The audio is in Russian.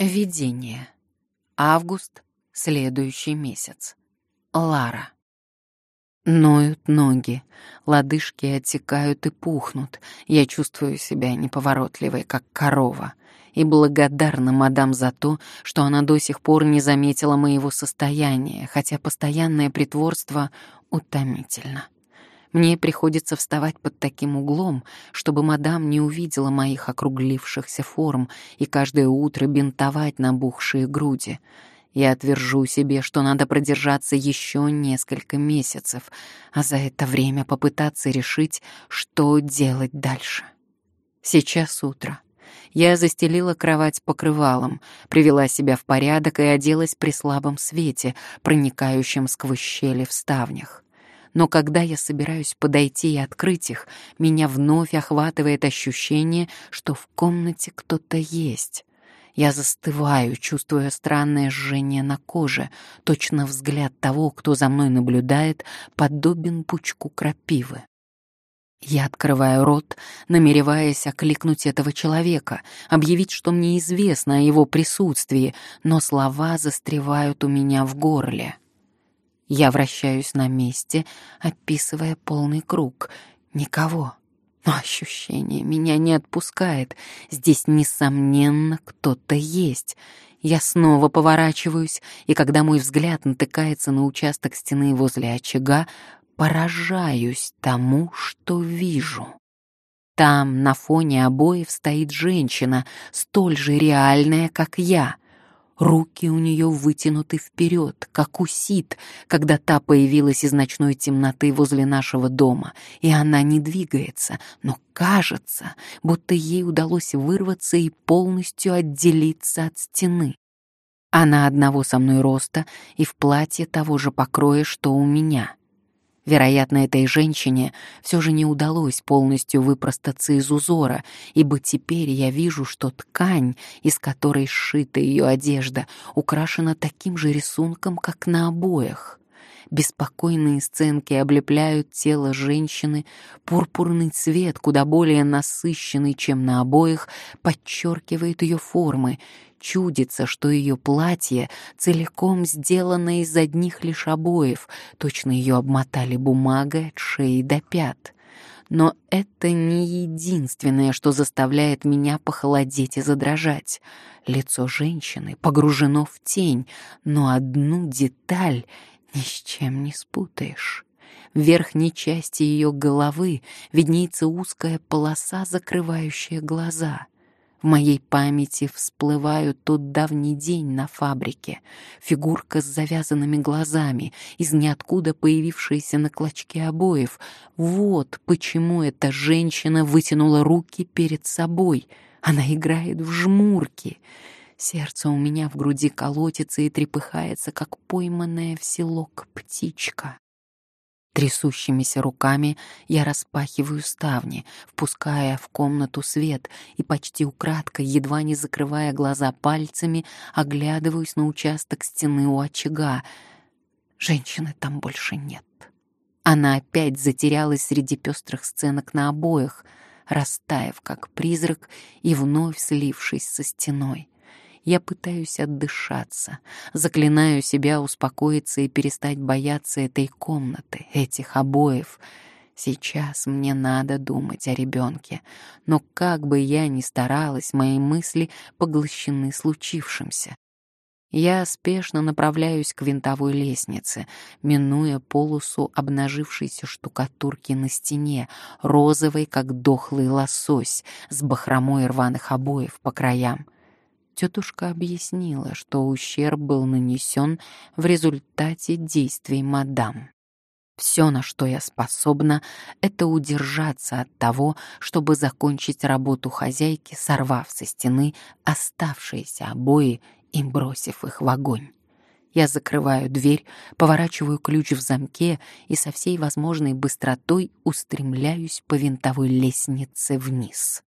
Видение. Август, следующий месяц. Лара. Ноют ноги, лодыжки отекают и пухнут. Я чувствую себя неповоротливой, как корова. И благодарна мадам за то, что она до сих пор не заметила моего состояния, хотя постоянное притворство утомительно. Мне приходится вставать под таким углом, чтобы мадам не увидела моих округлившихся форм и каждое утро бинтовать набухшие груди. Я отвержу себе, что надо продержаться еще несколько месяцев, а за это время попытаться решить, что делать дальше. Сейчас утро. Я застелила кровать покрывалом, привела себя в порядок и оделась при слабом свете, проникающем сквозь щели в ставнях но когда я собираюсь подойти и открыть их, меня вновь охватывает ощущение, что в комнате кто-то есть. Я застываю, чувствуя странное жжение на коже, точно взгляд того, кто за мной наблюдает, подобен пучку крапивы. Я открываю рот, намереваясь окликнуть этого человека, объявить, что мне известно о его присутствии, но слова застревают у меня в горле. Я вращаюсь на месте, описывая полный круг. Никого. Но ощущение меня не отпускает. Здесь, несомненно, кто-то есть. Я снова поворачиваюсь, и когда мой взгляд натыкается на участок стены возле очага, поражаюсь тому, что вижу. Там, на фоне обоев, стоит женщина, столь же реальная, как я. Руки у нее вытянуты вперед, как у Сид, когда та появилась из ночной темноты возле нашего дома, и она не двигается, но кажется, будто ей удалось вырваться и полностью отделиться от стены. Она одного со мной роста и в платье того же покроя, что у меня. Вероятно, этой женщине все же не удалось полностью выпростаться из узора, ибо теперь я вижу, что ткань, из которой сшита ее одежда, украшена таким же рисунком, как на обоях. Беспокойные сценки облепляют тело женщины, пурпурный цвет, куда более насыщенный, чем на обоих, подчеркивает ее формы, чудится, что ее платье целиком сделано из одних лишь обоев, точно ее обмотали бумагой от шеи до пят. Но это не единственное, что заставляет меня похолодеть и задрожать. Лицо женщины погружено в тень, но одну деталь ни с чем не спутаешь. В верхней части ее головы виднеется узкая полоса, закрывающая глаза. В моей памяти всплывают тот давний день на фабрике, фигурка с завязанными глазами, из ниоткуда появившаяся на клочке обоев. Вот почему эта женщина вытянула руки перед собой. Она играет в жмурки. Сердце у меня в груди колотится и трепыхается, как пойманная в селок птичка. Трясущимися руками я распахиваю ставни, впуская в комнату свет и почти украдкой, едва не закрывая глаза пальцами, оглядываюсь на участок стены у очага. Женщины там больше нет. Она опять затерялась среди пестрых сценок на обоях, растаяв как призрак и вновь слившись со стеной. Я пытаюсь отдышаться, заклинаю себя успокоиться и перестать бояться этой комнаты, этих обоев. Сейчас мне надо думать о ребенке, но как бы я ни старалась, мои мысли поглощены случившимся. Я спешно направляюсь к винтовой лестнице, минуя полосу обнажившейся штукатурки на стене, розовой, как дохлый лосось, с бахромой рваных обоев по краям тетушка объяснила, что ущерб был нанесен в результате действий мадам. Все, на что я способна, это удержаться от того, чтобы закончить работу хозяйки, сорвав со стены оставшиеся обои и бросив их в огонь. Я закрываю дверь, поворачиваю ключ в замке и со всей возможной быстротой устремляюсь по винтовой лестнице вниз.